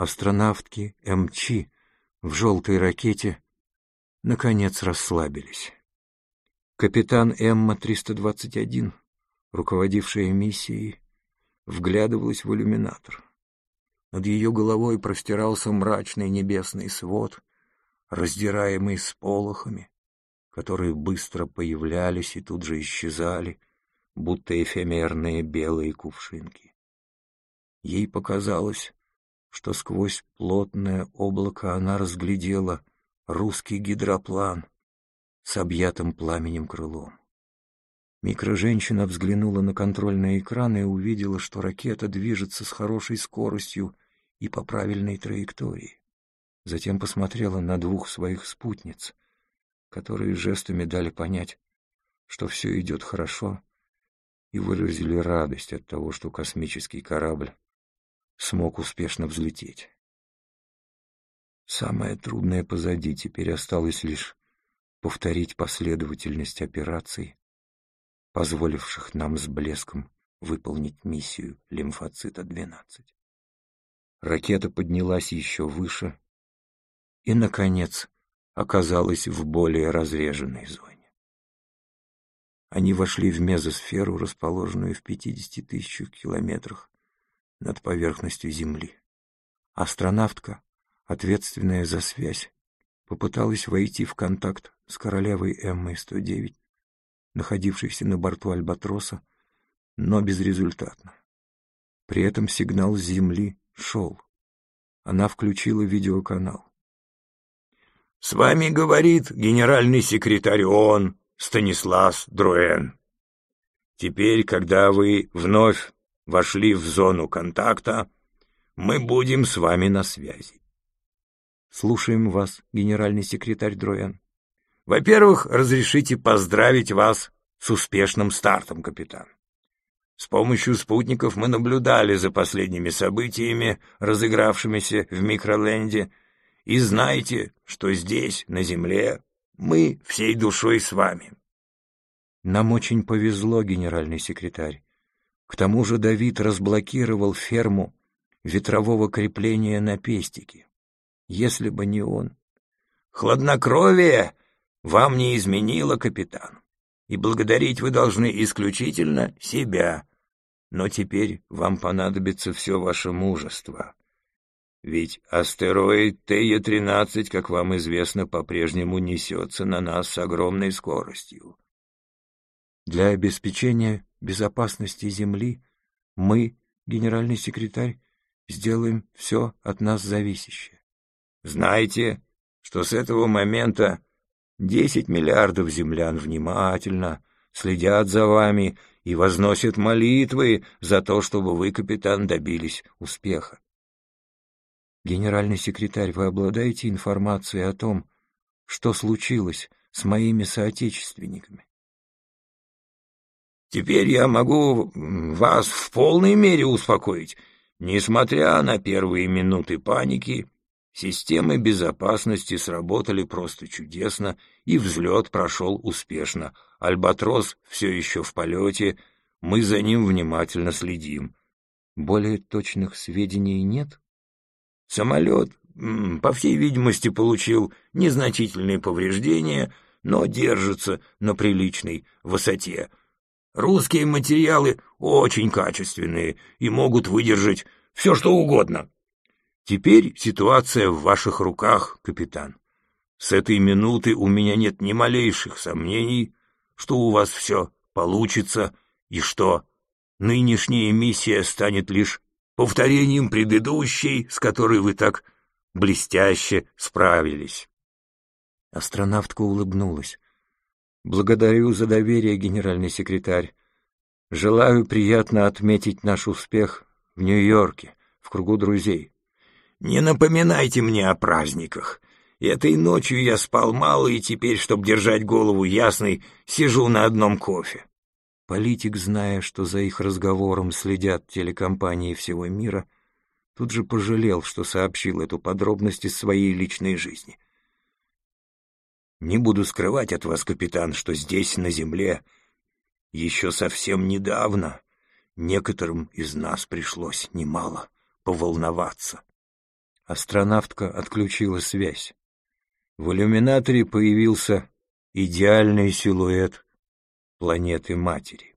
астронавтки МЧ в желтой ракете наконец расслабились. Капитан Эмма-321, руководившая миссией, вглядывалась в иллюминатор. Над ее головой простирался мрачный небесный свод, раздираемый сполохами, которые быстро появлялись и тут же исчезали, будто эфемерные белые кувшинки. Ей показалось, что сквозь плотное облако она разглядела русский гидроплан с объятым пламенем крылом. Микроженщина взглянула на контрольный экран и увидела, что ракета движется с хорошей скоростью и по правильной траектории. Затем посмотрела на двух своих спутниц, которые жестами дали понять, что все идет хорошо, и выразили радость от того, что космический корабль смог успешно взлететь. Самое трудное позади, теперь осталось лишь повторить последовательность операций, позволивших нам с блеском выполнить миссию лимфоцита-12. Ракета поднялась еще выше и, наконец, оказалась в более разреженной зоне. Они вошли в мезосферу, расположенную в 50 тысячах километрах над поверхностью Земли. Астронавтка, ответственная за связь, попыталась войти в контакт с королевой Эммой-109, находившейся на борту Альбатроса, но безрезультатно. При этом сигнал с Земли шел. Она включила видеоканал. «С вами говорит генеральный секретарь ООН Станислав Друэн. Теперь, когда вы вновь вошли в зону контакта, мы будем с вами на связи. Слушаем вас, генеральный секретарь Дроян. Во-первых, разрешите поздравить вас с успешным стартом, капитан. С помощью спутников мы наблюдали за последними событиями, разыгравшимися в Микроленде, и знаете, что здесь, на Земле, мы всей душой с вами. Нам очень повезло, генеральный секретарь. К тому же Давид разблокировал ферму ветрового крепления на пестике. Если бы не он. Хладнокровие вам не изменило, капитан, и благодарить вы должны исключительно себя. Но теперь вам понадобится все ваше мужество. Ведь астероид Тея-13, как вам известно, по-прежнему несется на нас с огромной скоростью. Для обеспечения безопасности Земли мы, генеральный секретарь, сделаем все от нас зависящее. Знаете, что с этого момента десять миллиардов землян внимательно следят за вами и возносят молитвы за то, чтобы вы, капитан, добились успеха. Генеральный секретарь, вы обладаете информацией о том, что случилось с моими соотечественниками? Теперь я могу вас в полной мере успокоить. Несмотря на первые минуты паники, системы безопасности сработали просто чудесно, и взлет прошел успешно. Альбатрос все еще в полете, мы за ним внимательно следим. Более точных сведений нет? Самолет, по всей видимости, получил незначительные повреждения, но держится на приличной высоте — Русские материалы очень качественные и могут выдержать все, что угодно. Теперь ситуация в ваших руках, капитан. С этой минуты у меня нет ни малейших сомнений, что у вас все получится и что нынешняя миссия станет лишь повторением предыдущей, с которой вы так блестяще справились. Астронавтка улыбнулась. Благодарю за доверие, генеральный секретарь. Желаю приятно отметить наш успех в Нью-Йорке, в кругу друзей. Не напоминайте мне о праздниках. Этой ночью я спал мало, и теперь, чтобы держать голову ясной, сижу на одном кофе. Политик, зная, что за их разговором следят телекомпании всего мира, тут же пожалел, что сообщил эту подробность из своей личной жизни — не буду скрывать от вас, капитан, что здесь, на земле, еще совсем недавно некоторым из нас пришлось немало поволноваться. Астронавтка отключила связь. В иллюминаторе появился идеальный силуэт планеты-матери.